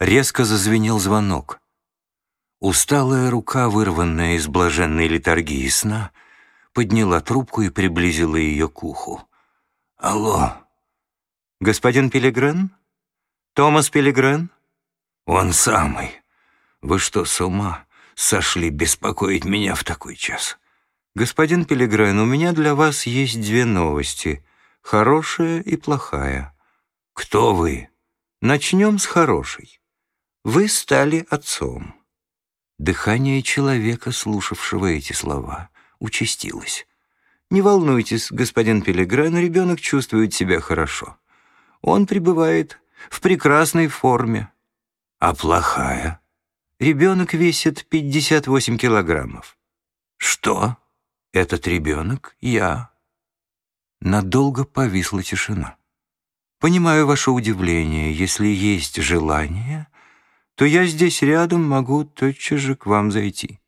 Резко зазвенел звонок. Усталая рука, вырванная из блаженной литургии сна, подняла трубку и приблизила ее к уху. «Алло!» «Господин Пилигрен? Томас Пилигрен?» «Он самый. Вы что, с ума сошли беспокоить меня в такой час?» «Господин Пилигрен, у меня для вас есть две новости, хорошая и плохая». «Кто вы?» «Начнем с хорошей. Вы стали отцом». Дыхание человека, слушавшего эти слова, участилось. «Не волнуйтесь, господин Пилигрен, ребенок чувствует себя хорошо. Он пребывает в прекрасной форме. А плохая? Ребенок весит 58 килограммов. Что? Этот ребенок я. Надолго повисла тишина. Понимаю ваше удивление. Если есть желание, то я здесь рядом могу тотчас же к вам зайти.